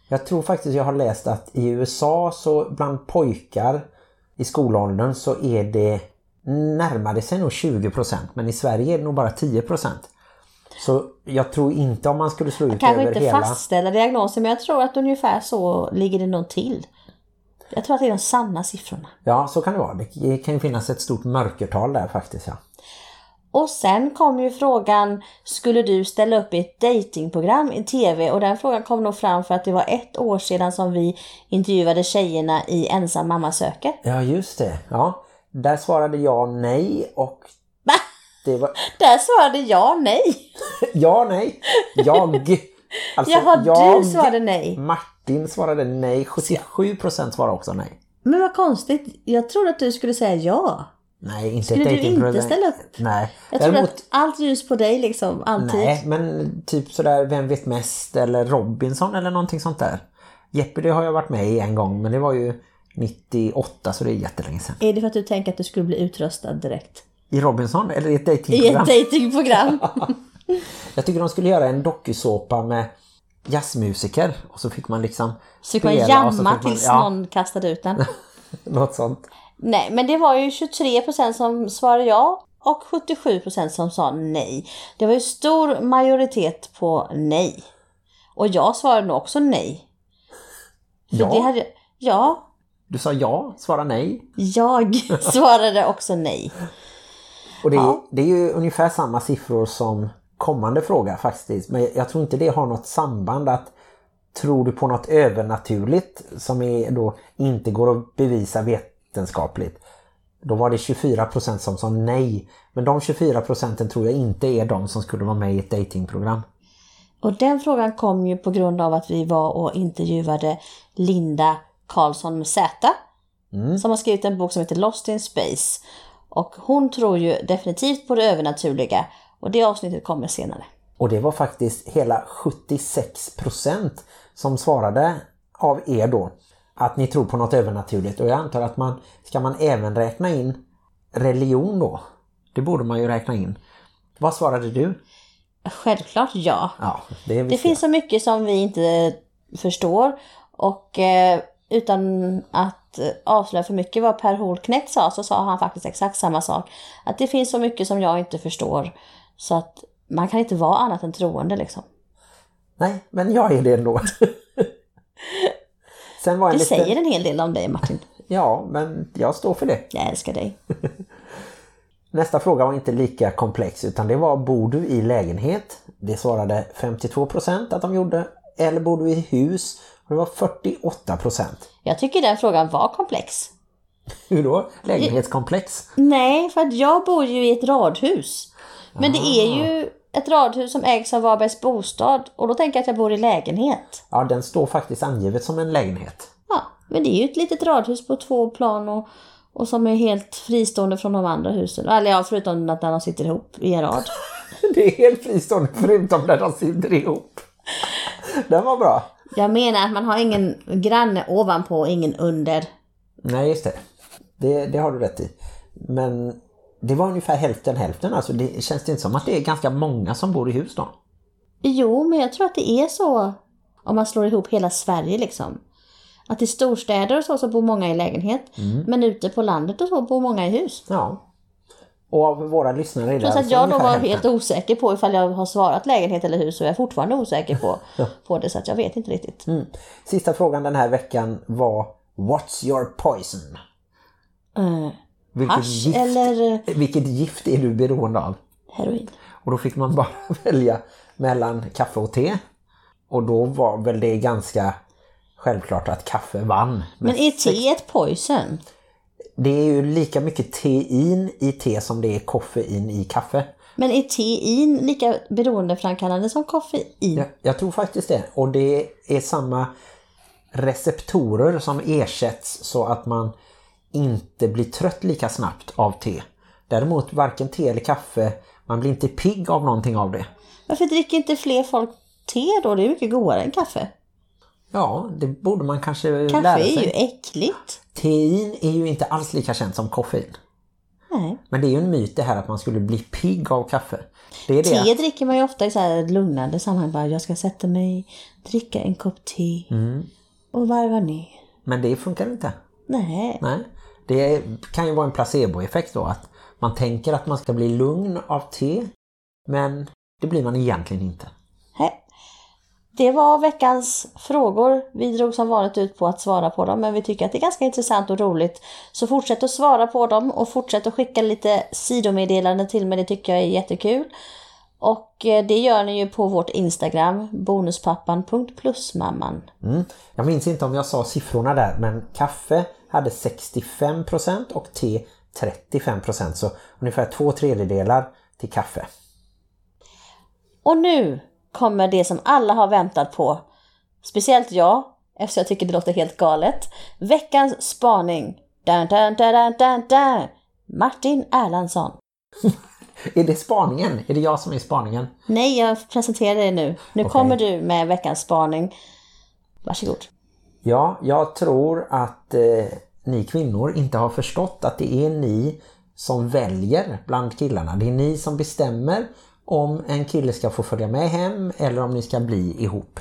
Jag tror faktiskt jag har läst att i USA så bland pojkar i skolåldern så är det närmare sig nog 20% men i Sverige är det nog bara 10%. Så jag tror inte om man skulle slå ut Kanske över inte hela... fastställa diagnoser men jag tror att ungefär så ligger det nog till. Jag tror att det är de sanna siffrorna. Ja, så kan det vara. Det kan ju finnas ett stort mörkertal där faktiskt, ja. Och sen kom ju frågan, skulle du ställa upp i ett datingprogram i tv? Och den frågan kom nog fram för att det var ett år sedan som vi intervjuade tjejerna i Ensam mamma söker. Ja, just det. Ja, där svarade jag nej och det var... Där svarade jag nej. Ja, nej. Jag... Alltså, Jaha, jag, du svarade nej. Martin svarade nej. 77% svarade också nej. Men vad konstigt, jag trodde att du skulle säga ja. Nej, inte Skulle du inte ställa upp? Nej. Jag Däremot, att allt ljus på dig liksom, alltid. nej, men typ sådär Vem vet mest eller Robinson eller någonting sånt där. Jeopardy har jag varit med i en gång men det var ju 98 så det är jättelänge sedan. Är det för att du tänker att du skulle bli utröstad direkt? I Robinson eller i ett I datingprogram? ett datingprogram? Jag tycker de skulle göra en dokusåpa med jazzmusiker och så fick man liksom Så fick man spela jamma man- tills ja, någon kastade ut den. Något sånt. Nej, men det var ju 23% som svarade ja och 77% som sa nej. Det var ju stor majoritet på nej. Och jag svarade nog också nej. För Ja. det hade, ja, Du sa ja, svara nej. jag svarade också nej. Och det, Ja. det är ju ungefär samma siffror som kommande fråga faktiskt. Men jag tror inte det har något samband att tror du på något övernaturligt som är då inte går att bevisa vetenskapligt. Då var det 24% som sa nej. Men de 24% tror jag inte är de som skulle vara med i ett datingprogram. Och den frågan kom ju på grund av att vi var och intervjuade Linda Karlsson Z. Som har skrivit en bok som heter Lost in Space. Och hon tror ju definitivt på det övernaturliga. Och det avsnittet kommer senare. Och det var faktiskt hela 76% som svarade av er då att ni tror på något övernaturligt. Och jag antar att man ska man även räkna in religion då. Det borde man ju räkna in. Vad svarade du? Självklart ja. Ja, det, Det finns så mycket som vi inte förstår. Och eh, utan att eh, avslöja för mycket vad Per Holknekt sa så sa han faktiskt exakt samma sak. Att det finns så mycket som jag inte förstår. Så att man kan inte vara annat än troende liksom. Nej, men jag är det ändå. Sen var Det liten... säger en hel del om dig Martin. Ja, men jag står för det. Jag älskar dig. Nästa fråga var inte lika komplex utan det var bor du i lägenhet? Det svarade 52% att de gjorde. Eller bor du i hus? Och det var 48%. Jag tycker den frågan var komplex. Hur då? Lägenhetskomplex? Nej, för att jag bor ju i ett radhus. Men det är ju ett radhus som ägs av Varbergs bostad och då tänker jag att jag bor i lägenhet. Ja, den står faktiskt angivet som en lägenhet. Ja, men det är ju ett litet radhus på två plan och, och som är helt fristående från de andra husen. Eller ja, förutom att de sitter ihop i en rad. Det är helt fristående förutom där de sitter ihop. Den var bra. Jag menar att man har ingen granne ovanpå och ingen under. Nej, just det. det. Det har du rätt i. Men det var ungefär hälften hälften. Alltså det känns det inte som att det är ganska många som bor i hus då? Jo, men jag tror att det är så om man slår ihop hela Sverige liksom. Att i storstäder och så, så bor många i lägenhet. Men ute på landet och så bor många i hus. Ja. Och av våra lyssnare är det Trots att jag då var hälften. helt osäker på ifall jag har svarat lägenhet eller hus och jag är fortfarande osäker på, på det så att jag vet inte riktigt. Mm. Sista frågan den här veckan var What's your poison? Uh, Vilket hasch gift, eller eh, vilket gift är du beroende av? heroin? Och då fick man bara välja mellan kaffe och te, Och då var väl det ganska självklart att kaffe vann. Men är te ett poison? Det är ju lika mycket tein i te som det är koffein i kaffe. Men är tein lika beroendeframkallande som koffein? Jag, jag tror faktiskt det. Och det är samma receptorer som ersätts så att man inte blir trött lika snabbt av te. Däremot varken te eller kaffe, man blir inte pigg av någonting av det. Varför dricker inte fler folk te då? Det är mycket godare än kaffe. Ja, det borde man kanske Kaffe lära är sig. ju äckligt. Tein är ju inte alls lika känt som koffein. Nej. Men det är ju en myt det här att man skulle bli pigg av kaffe. Det är det Te att, dricker man ju ofta i så här lugnande sammanhang. Bara, jag ska sätta mig, dricka en kopp te Mm. och varva ner. men det funkar inte. Nej. Nej. Det kan ju vara en placeboeffekt då att man tänker att man ska bli lugn av te men det blir man egentligen inte. Nej. Det var veckans frågor. Vi drog som vanligt ut på att svara på dem men vi tycker att det är ganska intressant och roligt. Så fortsätt att svara på dem och fortsätt att skicka lite sidomeddelanden till mig. Det tycker jag är jättekul. Och eh, det gör ni ju på vårt Instagram, bonuspappan.plusmamman. Mm. Jag minns inte om jag sa siffrorna där men kaffe hade 65% och te 35% så ungefär två tredjedelar till kaffe. Och nu kommer det som alla har väntat på. Speciellt jag, eftersom jag tycker det låter helt galet. Veckans spaning. Dun, dun, dun, dun, dun. Martin Erlandsson. Är det spaningen? Är det jag som är spaningen? Nej, jag presenterar det nu. Nu Okej. kommer du med veckans spaning. Varsågod. Ja, jag tror att eh, ni kvinnor inte har förstått att det är ni som väljer bland killarna. Det är ni som bestämmer om en kille ska få följa med hem eller om ni ska bli ihop.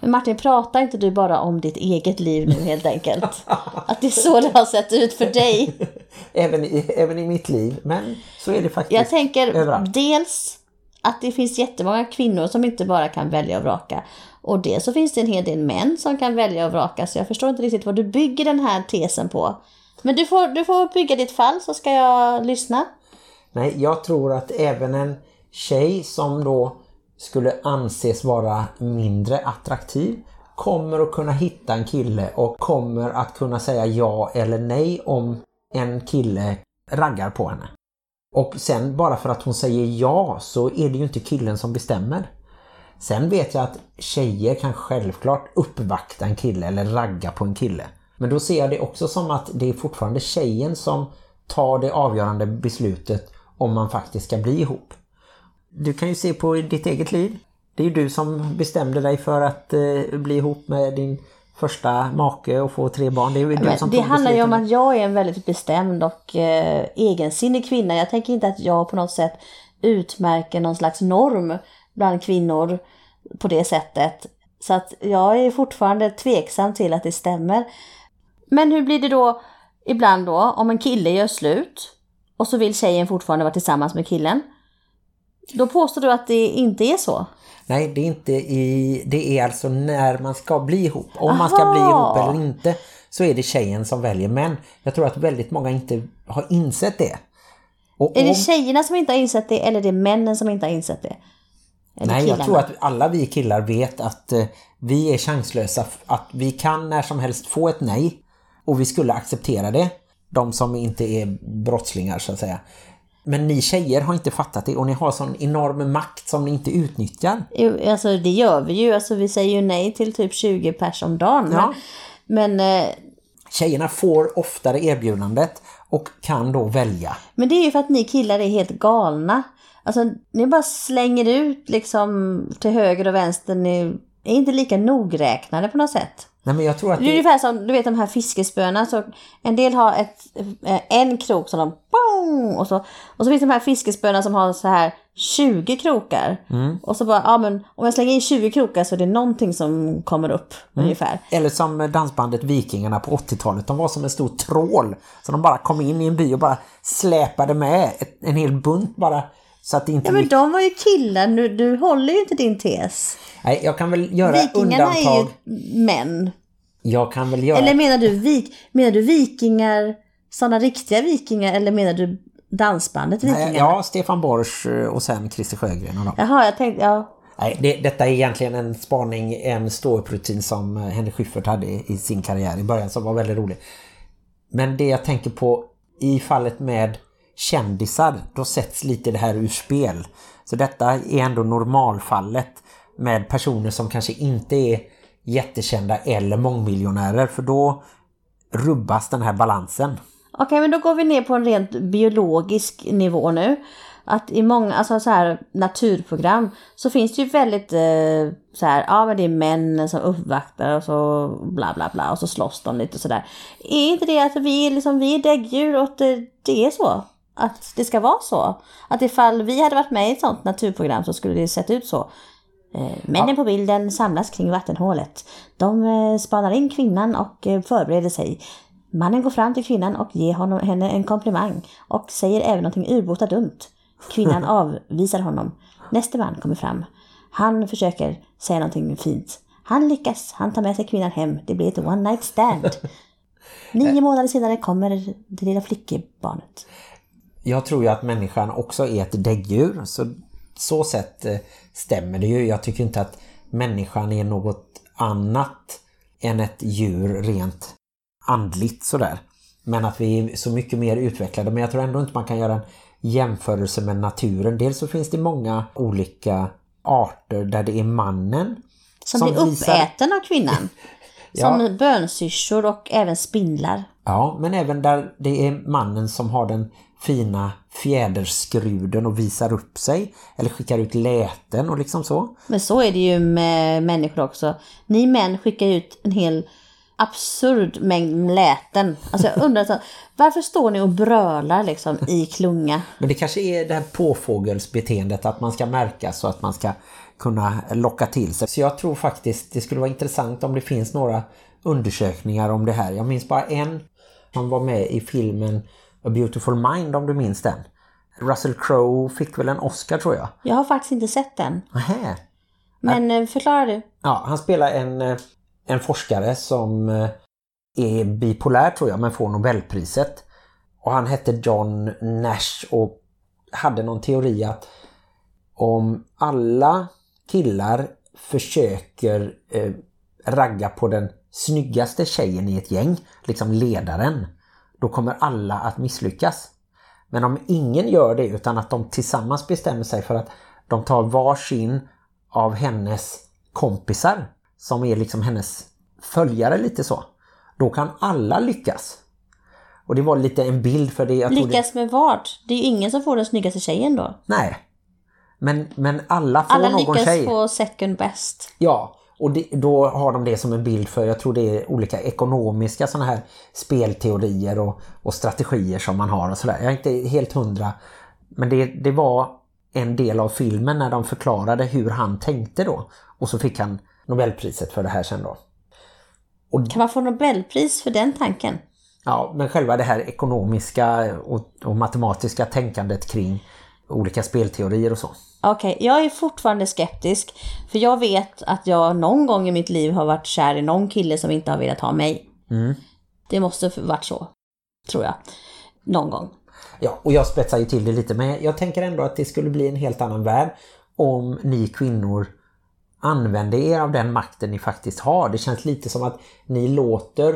Men Martin, pratar inte du bara om ditt eget liv nu helt enkelt? Att det är så det har sett ut för dig? Även i, även i mitt liv, men så är det faktiskt Jag tänker överallt. dels att det finns jättemånga kvinnor som inte bara kan välja och vraka. Och dels så finns det en hel del män som kan välja och vraka. Så jag förstår inte riktigt vad du bygger den här tesen på. Men du får, du får bygga ditt fall så ska jag lyssna. Nej, jag tror att även en tjej som då skulle anses vara mindre attraktiv kommer att kunna hitta en kille och kommer att kunna säga ja eller nej om en kille raggar på henne. Och sen bara för att hon säger ja så är det ju inte killen som bestämmer. Sen vet jag att tjejer kan självklart uppvakta en kille eller ragga på en kille. Men då ser jag det också som att det är fortfarande tjejen som tar det avgörande beslutet om man faktiskt ska bli ihop. Du kan ju se på ditt eget liv. Det är ju du som bestämde dig för att eh, bli ihop med din första make och få tre barn. Det är ju du som det handlar ju om att jag är en väldigt bestämd och eh, egensinnig kvinna. Jag tänker inte att jag på något sätt utmärker någon slags norm bland kvinnor på det sättet. Så att jag är fortfarande tveksam till att det stämmer. Men hur blir det då ibland då om en kille gör slut och så vill tjejen fortfarande vara tillsammans med killen? Då påstår du att det inte är så? Nej, det är inte i... Det är alltså när man ska bli ihop. Om man ska bli Aha. ihop eller inte så är det tjejen som väljer. Men jag tror att väldigt många inte har insett det. Och Är det om- tjejerna som inte har insett det eller är det männen som inte har insett det? Eller Nej, jag tror att alla vi killar vet att eh, vi är chanslösa. Att vi kan när som helst få ett nej. Och vi skulle acceptera det. De som inte är brottslingar så att säga. Men ni tjejer har inte fattat det och ni har sån enorm makt som ni inte utnyttjar. Jo, alltså det gör vi ju. Alltså vi säger ju nej till typ 20 pers om dagen. Ja. Men, men, eh, Tjejerna får oftare erbjudandet och kan då välja. men det är ju för att ni killar är helt galna. Alltså ni bara slänger ut liksom till höger och vänster. Ni är inte lika nogräknade på något sätt. Nej men jag tror att Det är det, ungefär som du vet de här fiskespöna. Så en del har ett, eh, en krok som de... Och, så, och så finns det de här fiskespöna som har så här 20 krokar. Mm. Och så bara, ja men om jag slänger in 20 krokar så är det någonting som kommer upp Mm. ungefär. eller som dansbandet Vikingarna på 80-talet. De var som en stor trål. Så de bara kom in i en by och bara släpade med en hel bunt bara. Så att inte Ja men de var ju killar, nu, du håller ju inte din tes. Nej, jag kan väl göra Vikingarna undantag. är ju män. Jag kan väl göra... Eller menar du, vik, menar du vikingar, sådana riktiga vikingar eller menar du dansbandet Vikingarna? Nej, Ja, Stefan Borsch eh, och sen Christer Sjögren och dem. Jaha, jag tänkte, ja. Nej, det, detta är egentligen en spaning, en ståupprutin som eh, Henrik Schyffert hade i sin karriär i början som var väldigt rolig. Men det jag tänker på i fallet med kändisar, då sätts lite det här ur spel. Så detta är ändå normalfallet med personer som kanske inte är jättekända eller mångmiljonärer för då rubbas den här balansen. Okej, men då går vi ner på en rent biologisk nivå nu. Att i många alltså så här, naturprogram så finns det ju väldigt eh, så här, ja men det är män som uppvaktar och så bla bla bla och så slåss de lite sådär. Är inte det att vi är, liksom, vi är däggdjur och att det, det är så? Att det ska vara så? Att ifall vi hade varit med i ett sånt naturprogram så skulle det sett ut så. Eh, männen på bilden samlas kring vattenhålet. De eh, spanar in kvinnan och eh, förbereder sig. Mannen går fram till kvinnan och ger honom, henne en komplimang och säger även någonting urbota dumt. Kvinnan avvisar honom. Nästa man kommer fram. Han försöker säga någonting fint. Han lyckas. Han tar med sig kvinnan hem. Det blir ett one night stand. Nio månader senare kommer det lilla flickebarnet. Jag tror ju att människan också är ett däggdjur. Så så sätt eh, stämmer det ju. Jag tycker inte att människan är något annat än ett djur rent andligt sådär. Men att vi är så mycket mer utvecklade. Men jag tror ändå inte man kan göra en jämförelse med naturen. Dels så finns det många olika arter där det är mannen Som, blir visar- uppäten av kvinnan. Ja. Som bönsyrsor och även spindlar. Ja, men även där det är mannen som har den fina fjäderskruden och visar upp sig. Eller skickar ut läten och liksom så. Men så är det ju med människor också. Ni män skickar ut en hel absurd mängd läten. Alltså jag undrar, så, varför står ni och brölar liksom i klunga? Men det kanske är det här påfågelsbeteendet att man ska märka så att man ska kunna locka till sig. Så jag tror faktiskt det skulle vara intressant om det finns några undersökningar om det här. Jag minns bara en som var med i filmen A Beautiful Mind om du minns den. Russell Crowe fick väl en Oscar tror jag. Jag har faktiskt inte sett den. Nähä. Men eh, förklara du. Ja, han spelar en, eh, en forskare som eh, är bipolär tror jag men får Nobelpriset. Och han hette John Nash och hade någon teori att om alla killar försöker eh, ragga på den snyggaste tjejen i ett gäng, liksom ledaren, då kommer alla att misslyckas. Men om ingen gör det utan att de tillsammans bestämmer sig för att de tar varsin av hennes kompisar som är liksom hennes följare lite så. Då kan alla lyckas. Och det var lite en bild för det. Jag Lyckas med vad? Det är ju ingen som får den snyggaste tjejen då. Det, nej. Men, men alla får Alla någon lyckas tjej. få second best. Ja, och det, då har de det som en bild för, jag tror det är olika ekonomiska sådana här spelteorier och, och strategier som man har och sådär. Jag är inte helt hundra. Men det, det var en del av filmen när de förklarade hur han tänkte då. Och så fick han Nobelpriset för det här sen då. Kan man få Nobelpris för den tanken? Ja, men själva det här ekonomiska och, och matematiska tänkandet kring olika spelteorier och så. Okej, jag är fortfarande skeptisk. För jag vet att jag någon gång i mitt liv har varit kär i någon kille som inte har velat ha mig. Det måste ha varit så. Tror jag. Någon gång. Ja, och jag spetsar ju till det lite men jag tänker ändå att det skulle bli en helt annan värld om ni kvinnor använder er av den makten ni faktiskt har. Det känns lite som att ni låter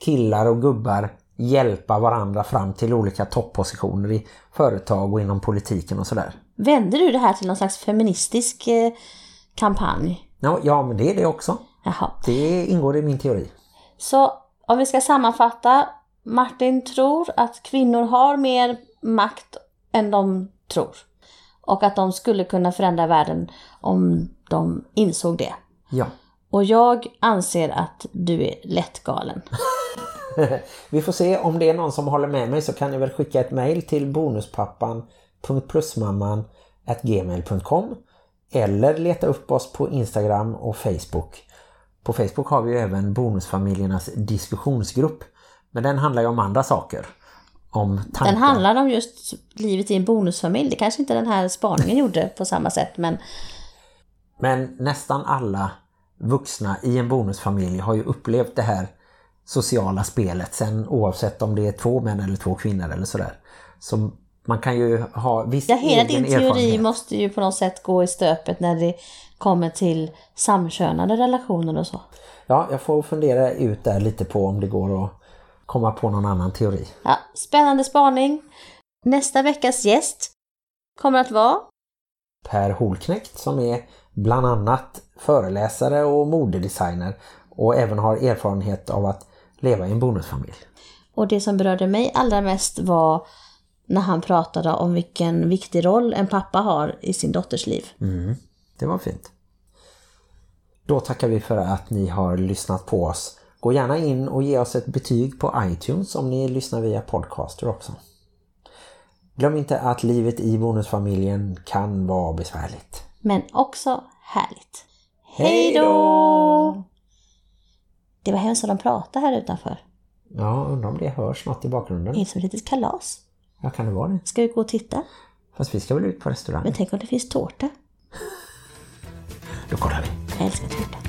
killar och gubbar hjälpa varandra fram till olika toppositioner i företag och inom politiken och sådär. Vänder du det här till någon slags feministisk eh, kampanj? Ja, ja, men det är det också. Jaha. Det ingår i min teori. Så om vi ska sammanfatta. Martin tror att kvinnor har mer makt än de tror. Och att de skulle kunna förändra världen om de insåg det. Ja. Och jag anser att du är lätt galen. Vi får se om det är någon som håller med mig så kan ni väl skicka ett mejl till bonuspappan.plusmamman.gmail.com eller leta upp oss på Instagram och Facebook. På Facebook har vi även bonusfamiljernas diskussionsgrupp. Men den handlar ju om andra saker. Om tankar. Den handlar om just livet i en bonusfamilj. Det kanske inte den här spaningen gjorde på samma sätt. Men Men nästan alla vuxna i en bonusfamilj har ju upplevt det här sociala spelet sen oavsett om det är två män eller två kvinnor eller sådär. Så man kan ju ha viss Ja, hela din teori måste ju på något sätt gå i stöpet när det kommer till samkönade relationer och så. Ja, jag får fundera ut där lite på om det går att komma på någon annan teori. Ja, spännande spaning. Nästa veckas gäst kommer att vara Per Holknekt som är bland annat föreläsare och modedesigner och även har erfarenhet av att leva i en bonusfamilj. Och det som berörde mig allra mest var när han pratade om vilken viktig roll en pappa har i sin dotters liv. Det var fint. Då tackar vi för att ni har lyssnat på oss. Gå gärna in och ge oss ett betyg på iTunes om ni lyssnar via podcaster också. Glöm inte att livet i bonusfamiljen kan vara besvärligt. Men också härligt. Hej då! Det var hemskt att de pratade här utanför. Ja, undrar om det hörs något i bakgrunden. Det är som ett litet kalas. Ja, kan det vara det? Ska vi gå och titta? Fast vi ska väl ut på restaurang? Men tänk om det finns tårta? Då kollar vi. Jag älskar tårta.